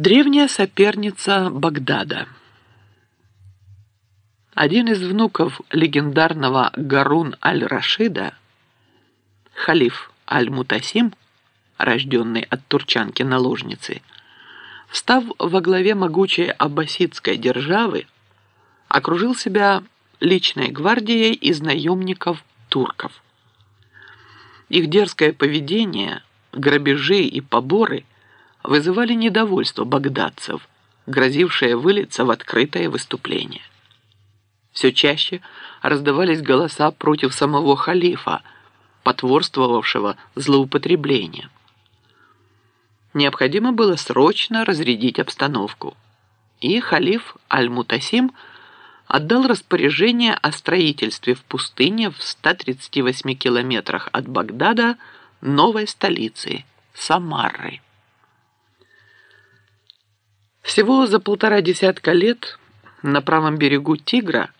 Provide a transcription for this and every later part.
Древняя соперница Багдада. Один из внуков легендарного Гарун аль-Рашида, халиф аль-Мутасим, рожденный от турчанки-наложницы, встав во главе могучей аббасидской державы, окружил себя личной гвардией из наемников турков. Их дерзкое поведение, грабежи и поборы – вызывали недовольство багдадцев, грозившее вылиться в открытое выступление. Все чаще раздавались голоса против самого халифа, потворствовавшего злоупотреблением. Необходимо было срочно разрядить обстановку, и халиф Аль-Мутасим отдал распоряжение о строительстве в пустыне в 138 километрах от Багдада новой столицы – Самарры. Всего за полтора десятка лет на правом берегу Тигра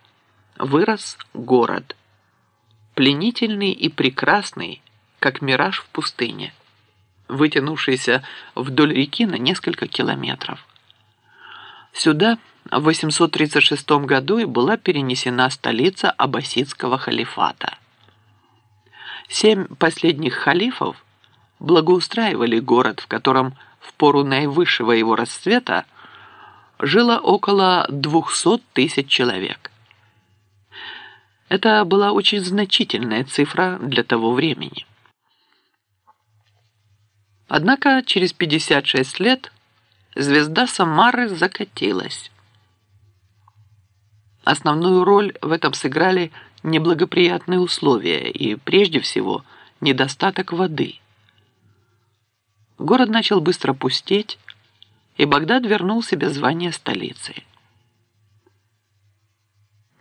вырос город. Пленительный и прекрасный, как мираж в пустыне, вытянувшийся вдоль реки на несколько километров. Сюда в 836 году и была перенесена столица Аббасидского халифата. Семь последних халифов благоустраивали город, в котором в пору наивысшего его расцвета жило около 200 тысяч человек. Это была очень значительная цифра для того времени. Однако через 56 лет звезда Самары закатилась. Основную роль в этом сыграли неблагоприятные условия и, прежде всего, недостаток воды. Город начал быстро пустеть, и Багдад вернул себе звание столицы.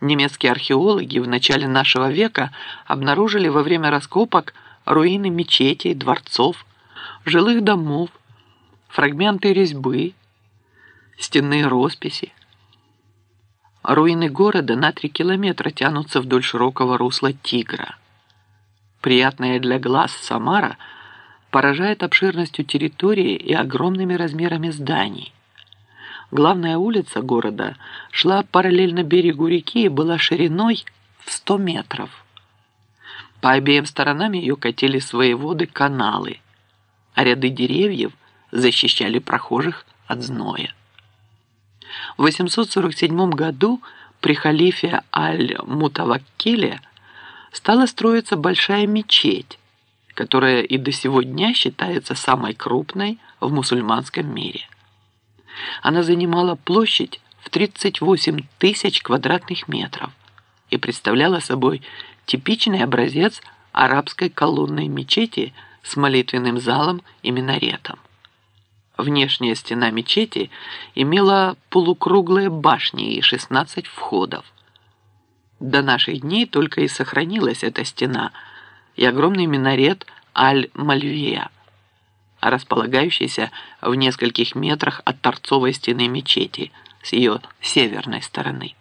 Немецкие археологи в начале нашего века обнаружили во время раскопок руины мечетей, дворцов, жилых домов, фрагменты резьбы, стенные росписи. Руины города на три километра тянутся вдоль широкого русла Тигра. Приятная для глаз Самара – поражает обширностью территории и огромными размерами зданий. Главная улица города шла параллельно берегу реки и была шириной в 100 метров. По обеим сторонам ее катили свои воды каналы, а ряды деревьев защищали прохожих от зноя. В 847 году при халифе Аль-Мутаваккиле стала строиться большая мечеть, которая и до сего дня считается самой крупной в мусульманском мире. Она занимала площадь в 38 тысяч квадратных метров и представляла собой типичный образец арабской колонной мечети с молитвенным залом и минаретом. Внешняя стена мечети имела полукруглые башни и 16 входов. До наших дней только и сохранилась эта стена – и огромный минарет Аль-Мальвия, располагающийся в нескольких метрах от торцовой стены мечети с ее северной стороны.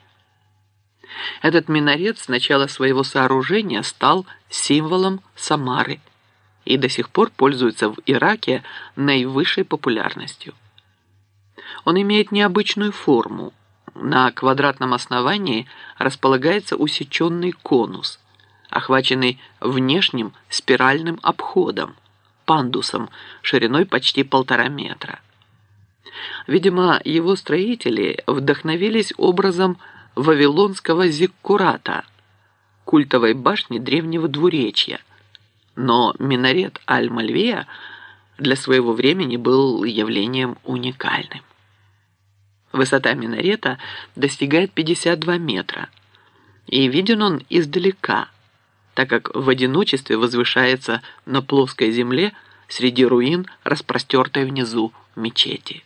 Этот минарет с начала своего сооружения стал символом Самары и до сих пор пользуется в Ираке наивысшей популярностью. Он имеет необычную форму. На квадратном основании располагается усеченный конус – охваченный внешним спиральным обходом, пандусом шириной почти полтора метра. Видимо, его строители вдохновились образом вавилонского зиккурата, культовой башни древнего двуречья. Но минарет Аль-Мальвея для своего времени был явлением уникальным. Высота минарета достигает 52 метра, и виден он издалека – так как в одиночестве возвышается на плоской земле среди руин, распростертой внизу мечети.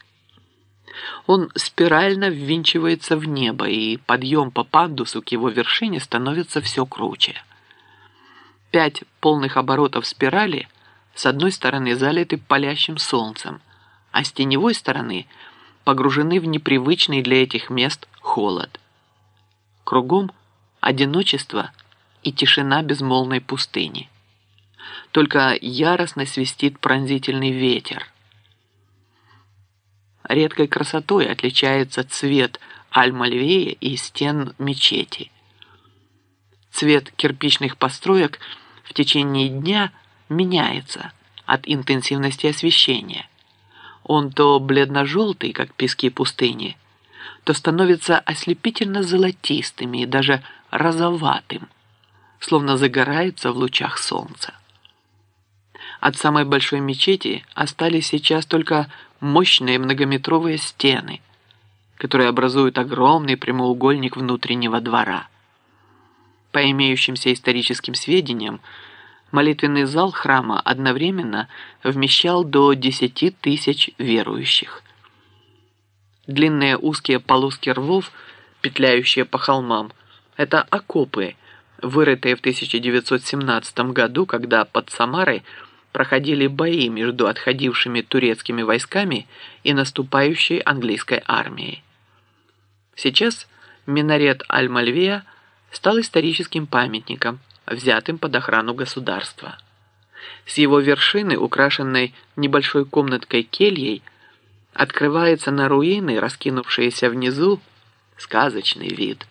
Он спирально ввинчивается в небо, и подъем по пандусу к его вершине становится все круче. Пять полных оборотов спирали с одной стороны залиты палящим солнцем, а с теневой стороны погружены в непривычный для этих мест холод. Кругом одиночество – и тишина безмолвной пустыни. Только яростно свистит пронзительный ветер. Редкой красотой отличается цвет Аль-Мальвея и стен мечети. Цвет кирпичных построек в течение дня меняется от интенсивности освещения. Он то бледно-желтый, как пески пустыни, то становится ослепительно золотистым и даже розоватым, словно загорается в лучах солнца. От самой большой мечети остались сейчас только мощные многометровые стены, которые образуют огромный прямоугольник внутреннего двора. По имеющимся историческим сведениям, молитвенный зал храма одновременно вмещал до 10 тысяч верующих. Длинные узкие полоски рвов, петляющие по холмам, это окопы, вырытые в 1917 году, когда под Самарой проходили бои между отходившими турецкими войсками и наступающей английской армией. Сейчас минарет Аль-Мальвия стал историческим памятником, взятым под охрану государства. С его вершины, украшенной небольшой комнаткой кельей, открывается на руины, раскинувшиеся внизу, сказочный вид –